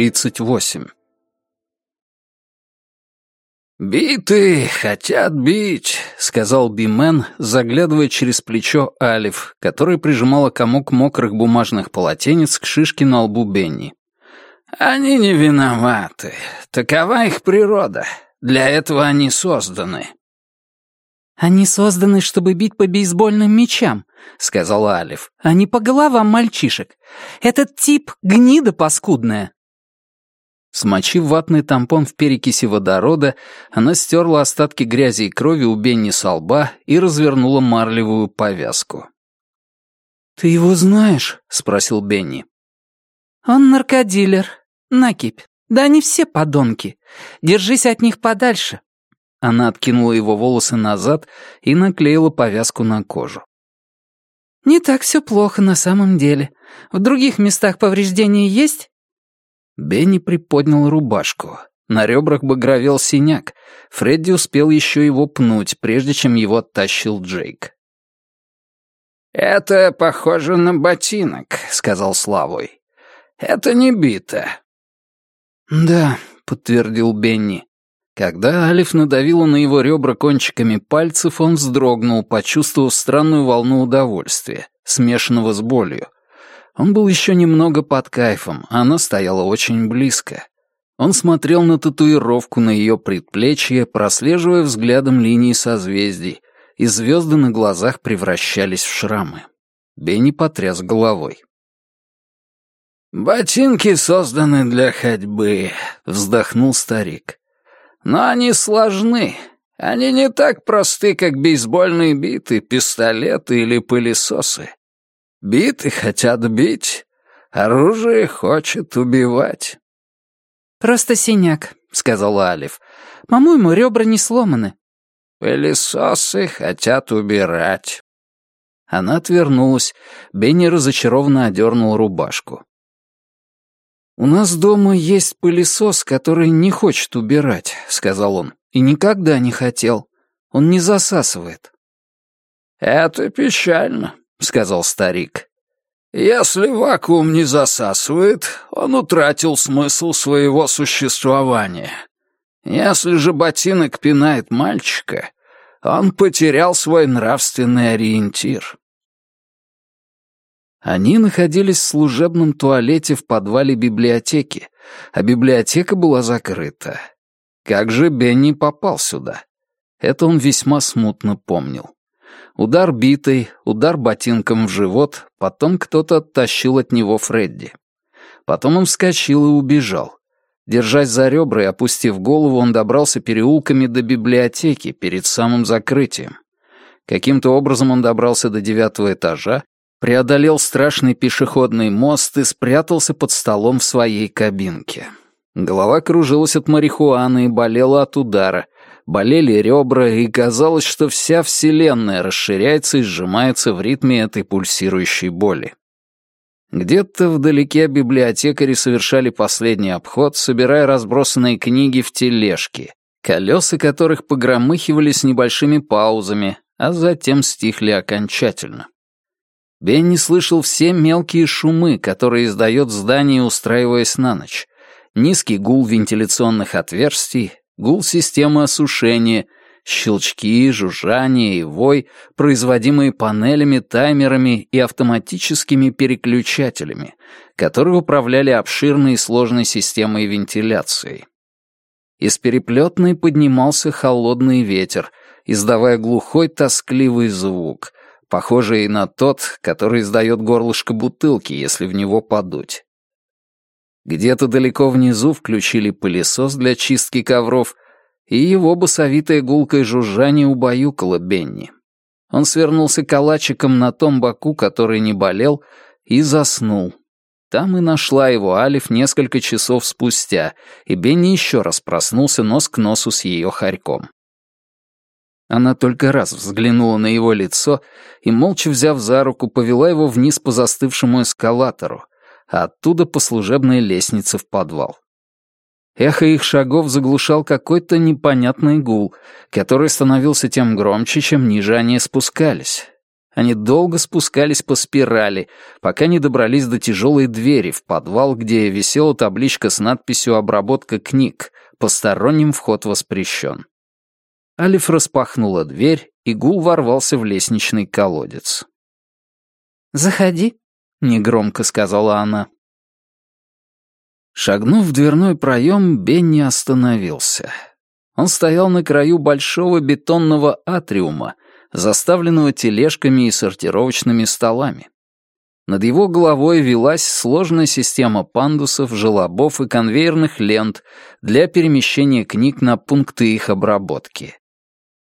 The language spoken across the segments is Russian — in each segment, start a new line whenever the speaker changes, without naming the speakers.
38 «Биты хотят бить», — сказал Бимен, заглядывая через плечо Алиф, которая прижимала комок мокрых бумажных полотенец к шишке на лбу Бенни. «Они не виноваты. Такова их природа. Для этого они созданы».
«Они созданы, чтобы бить по бейсбольным мячам», — сказала Алиф, — «а не по головам мальчишек. Этот тип — гнида паскудная».
Смочив ватный тампон в перекиси водорода, она стерла остатки грязи и крови у Бенни со лба и развернула марлевую повязку.
«Ты его знаешь?» — спросил Бенни. «Он наркодилер. Накипь. Да они все подонки. Держись от них подальше».
Она откинула его волосы назад и наклеила повязку на кожу.
«Не так все плохо на самом деле. В других местах повреждения есть?»
Бенни приподнял рубашку. На ребрах багровел синяк. Фредди успел еще его пнуть, прежде чем его оттащил Джейк. «Это похоже на ботинок», — сказал Славой. «Это не бито». «Да», — подтвердил Бенни. Когда Алиф надавила на его ребра кончиками пальцев, он вздрогнул, почувствовав странную волну удовольствия, смешанного с болью. Он был еще немного под кайфом, а она стояла очень близко. Он смотрел на татуировку на ее предплечье, прослеживая взглядом линии созвездий, и звезды на глазах превращались в шрамы. Бенни потряс головой. «Ботинки созданы для ходьбы», — вздохнул старик. «Но они сложны. Они не так просты, как бейсбольные биты, пистолеты или пылесосы. Биты хотят бить, оружие хочет убивать».
«Просто синяк», — сказала Алиф. «По-моему, ребра не сломаны».
«Пылесосы хотят убирать». Она отвернулась. Бенни разочарованно одернул рубашку. «У нас дома есть пылесос, который не хочет убирать», — сказал он. «И никогда не хотел. Он не засасывает». «Это печально», — сказал старик. «Если вакуум не засасывает, он утратил смысл своего существования. Если же ботинок пинает мальчика, он потерял свой нравственный ориентир». Они находились в служебном туалете в подвале библиотеки, а библиотека была закрыта. Как же Бенни попал сюда? Это он весьма смутно помнил. Удар битой, удар ботинком в живот, потом кто-то оттащил от него Фредди. Потом он вскочил и убежал. Держась за ребра и опустив голову, он добрался переулками до библиотеки перед самым закрытием. Каким-то образом он добрался до девятого этажа, преодолел страшный пешеходный мост и спрятался под столом в своей кабинке. Голова кружилась от марихуаны и болела от удара, болели ребра, и казалось, что вся вселенная расширяется и сжимается в ритме этой пульсирующей боли. Где-то вдалеке библиотекари совершали последний обход, собирая разбросанные книги в тележки, колеса которых погромыхивали с небольшими паузами, а затем стихли окончательно. Бенни слышал все мелкие шумы, которые издает здание, устраиваясь на ночь. Низкий гул вентиляционных отверстий, гул системы осушения, щелчки, жужжание и вой, производимые панелями, таймерами и автоматическими переключателями, которые управляли обширной и сложной системой вентиляции. Из переплетной поднимался холодный ветер, издавая глухой тоскливый звук, похожий на тот, который издает горлышко бутылки, если в него подуть. Где-то далеко внизу включили пылесос для чистки ковров, и его басовитое гулкое жужжание убаюкало Бенни. Он свернулся калачиком на том боку, который не болел, и заснул. Там и нашла его Алиф несколько часов спустя, и Бенни еще раз проснулся нос к носу с ее хорьком. Она только раз взглянула на его лицо и, молча взяв за руку, повела его вниз по застывшему эскалатору, оттуда по служебной лестнице в подвал. Эхо их шагов заглушал какой-то непонятный гул, который становился тем громче, чем ниже они спускались. Они долго спускались по спирали, пока не добрались до тяжелой двери в подвал, где висела табличка с надписью «Обработка книг. Посторонним вход воспрещен». Алиф распахнула дверь, и гул ворвался в лестничный колодец.
«Заходи», — негромко сказала она.
Шагнув в дверной проем, Бенни остановился. Он стоял на краю большого бетонного атриума, заставленного тележками и сортировочными столами. Над его головой велась сложная система пандусов, желобов и конвейерных лент для перемещения книг на пункты их обработки.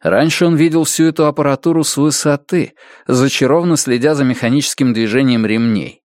Раньше он видел всю эту аппаратуру с высоты, зачарованно следя за механическим движением ремней.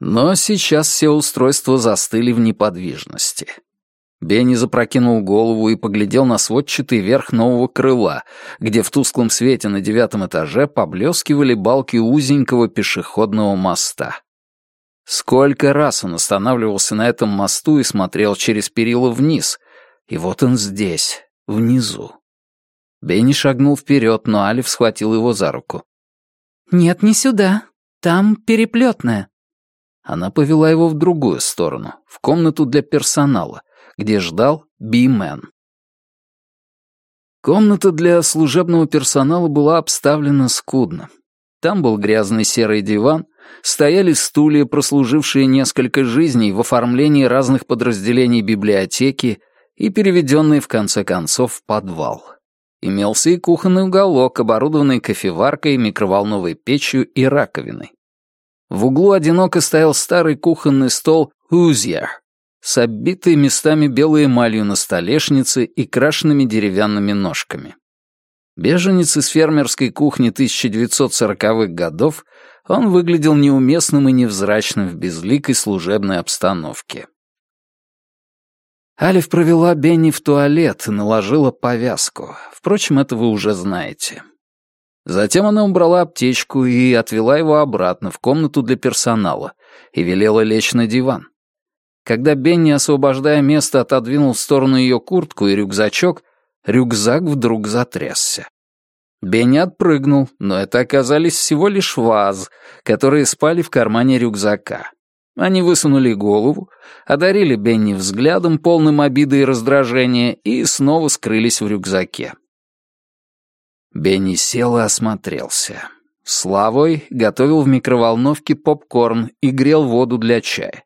Но сейчас все устройства застыли в неподвижности. Бенни запрокинул голову и поглядел на сводчатый верх нового крыла, где в тусклом свете на девятом этаже поблескивали балки узенького пешеходного моста. Сколько раз он останавливался на этом мосту и смотрел через перила вниз, и вот он здесь, внизу. Бенни шагнул вперед, но Алиф схватил его за руку.
«Нет, не сюда. Там переплетная».
Она повела его в другую сторону, в комнату для персонала, где ждал Би-мен. Комната для служебного персонала была обставлена скудно. Там был грязный серый диван, стояли стулья, прослужившие несколько жизней в оформлении разных подразделений библиотеки и переведенные в конце концов в подвал. Имелся и кухонный уголок, оборудованный кофеваркой, микроволновой печью и раковиной. В углу одиноко стоял старый кухонный стол «Узьер», с оббитой местами белой эмалью на столешнице и крашенными деревянными ножками. Беженец из фермерской кухни 1940-х годов, он выглядел неуместным и невзрачным в безликой служебной обстановке. Алиф провела Бенни в туалет и наложила повязку. Впрочем, это вы уже знаете. Затем она убрала аптечку и отвела его обратно в комнату для персонала и велела лечь на диван. Когда Бенни, освобождая место, отодвинул в сторону ее куртку и рюкзачок, рюкзак вдруг затрясся. Бенни отпрыгнул, но это оказались всего лишь ваз, которые спали в кармане рюкзака. Они высунули голову, одарили Бенни взглядом, полным обиды и раздражения, и снова скрылись в рюкзаке. Бенни сел и осмотрелся. Славой готовил в микроволновке попкорн и грел воду для чая.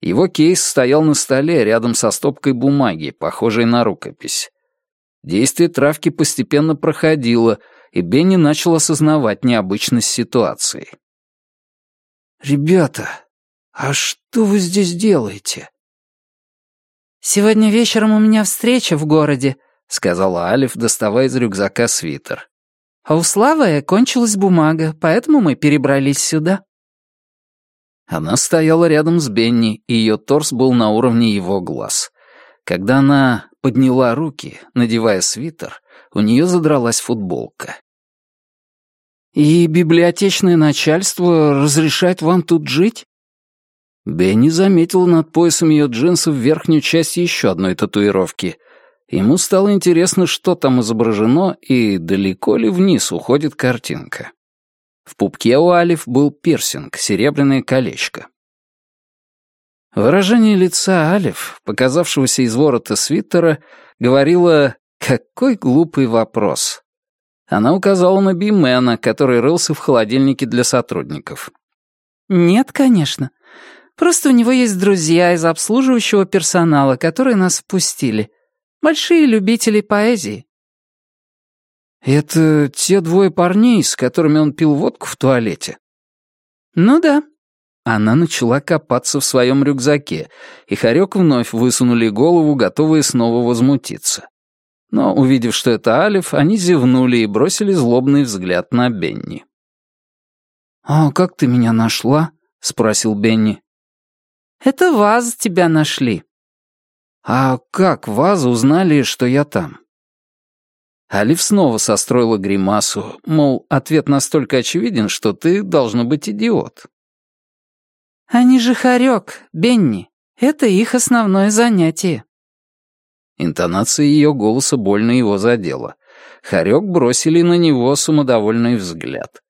Его кейс стоял на столе рядом со стопкой бумаги, похожей на рукопись. Действие травки постепенно проходило, и Бенни начал осознавать необычность ситуации. «Ребята, а что вы здесь делаете?»
«Сегодня вечером у меня встреча в городе», —
сказала Алиф, доставая из рюкзака свитер.
«А у Славы кончилась бумага, поэтому мы перебрались сюда».
Она стояла рядом с Бенни, и ее торс был на уровне его глаз. Когда она подняла руки, надевая свитер, у нее задралась футболка. «И библиотечное начальство разрешает вам тут жить?» Бенни заметил над поясом ее джинсов верхнюю часть еще одной татуировки. Ему стало интересно, что там изображено и далеко ли вниз уходит картинка. В пупке у Алиф был пирсинг, серебряное колечко. Выражение лица Алиф, показавшегося из ворота свитера, говорило «Какой глупый вопрос». Она указала на Бимена, который рылся в холодильнике для сотрудников.
«Нет, конечно. Просто у него есть друзья из обслуживающего персонала, которые нас впустили. Большие любители поэзии.
«Это те двое парней, с которыми он пил водку в туалете?»
«Ну да».
Она начала копаться в своем рюкзаке, и Харек вновь высунули голову, готовые снова возмутиться. Но, увидев, что это Алиф, они зевнули и бросили злобный взгляд на Бенни. «А как ты меня нашла?» — спросил Бенни.
«Это вас тебя нашли».
«А как вас узнали, что я там?» Алиф снова состроила гримасу, мол, ответ настолько очевиден, что ты должно быть идиот.
«Они же хорек, Бенни. Это их основное занятие».
Интонация ее голоса больно его задела. Хорек бросили на него самодовольный взгляд.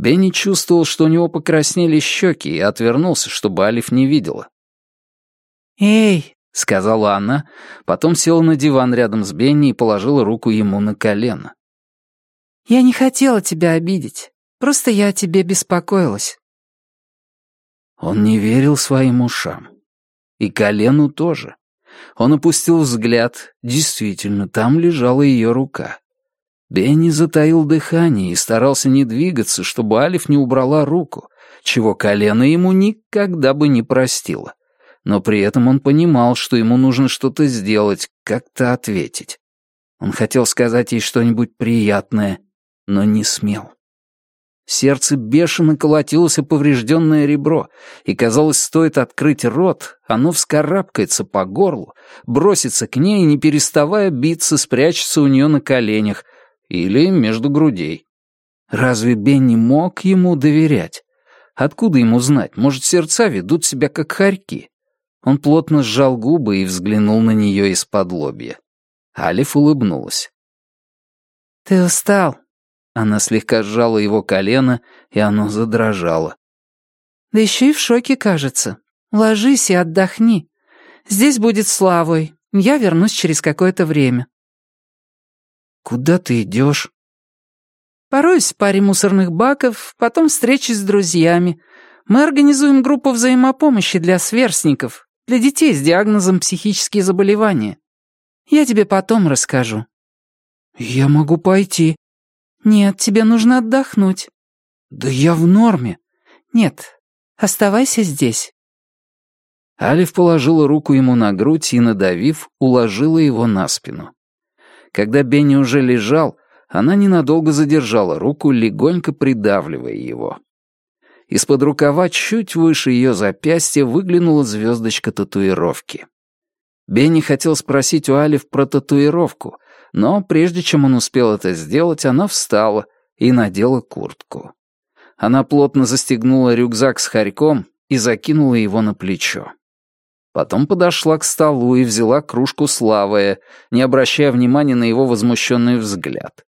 Бенни чувствовал, что у него покраснели щеки, и отвернулся, чтобы Алиф не видела.
«Эй!»
— сказала она, потом села на диван рядом с Бенни и положила руку ему на колено.
«Я не хотела тебя обидеть. Просто я о тебе беспокоилась».
Он не верил своим ушам. И колену тоже. Он опустил взгляд. Действительно, там лежала ее рука. Бенни затаил дыхание и старался не двигаться, чтобы Алиф не убрала руку, чего колено ему никогда бы не простило. Но при этом он понимал, что ему нужно что-то сделать, как-то ответить. Он хотел сказать ей что-нибудь приятное, но не смел. Сердце бешено колотилось о поврежденное ребро, и, казалось, стоит открыть рот, оно вскарабкается по горлу, бросится к ней не переставая биться, спрячется у нее на коленях или между грудей. Разве Бенни мог ему доверять? Откуда ему знать? Может, сердца ведут себя как хорьки? Он плотно сжал губы и взглянул на нее из-под лобья. Алиф улыбнулась.
«Ты устал?»
Она слегка сжала его колено, и оно задрожало.
«Да еще и в шоке, кажется. Ложись и отдохни. Здесь будет славой. Я вернусь через какое-то время».
«Куда ты идешь?»
«Пороюсь в паре мусорных баков, потом встречусь с друзьями. Мы организуем группу взаимопомощи для сверстников, для детей с диагнозом психические заболевания. Я тебе потом расскажу».
«Я могу пойти».
«Нет, тебе нужно отдохнуть».
«Да я в норме».
«Нет, оставайся здесь».
Алиф положила руку ему на грудь и, надавив, уложила его на спину. Когда Бенни уже лежал, она ненадолго задержала руку, легонько придавливая его. Из-под рукава чуть выше ее запястья выглянула звездочка татуировки. Бенни хотел спросить у Алиф про татуировку, но прежде чем он успел это сделать, она встала и надела куртку. Она плотно застегнула рюкзак с хорьком и закинула его на плечо. Потом подошла к столу и взяла кружку с не обращая внимания на его возмущенный взгляд.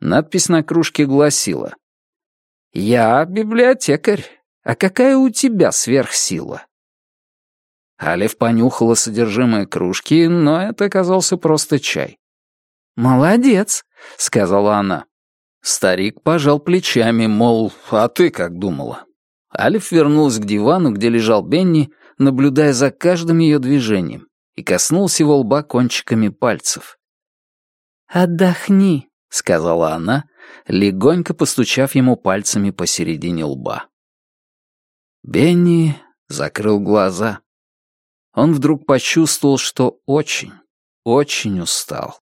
Надпись на кружке гласила «Я библиотекарь. А какая у тебя сверхсила?» Алиф понюхала содержимое кружки, но это оказался просто чай.
«Молодец», — сказала она.
Старик пожал плечами, мол, а ты как думала? Алиф вернулась к дивану, где лежал Бенни, наблюдая за каждым ее движением, и коснулся его лба кончиками пальцев.
«Отдохни», — сказала
она, легонько постучав ему пальцами посередине лба. Бенни закрыл глаза. Он вдруг почувствовал, что очень, очень устал.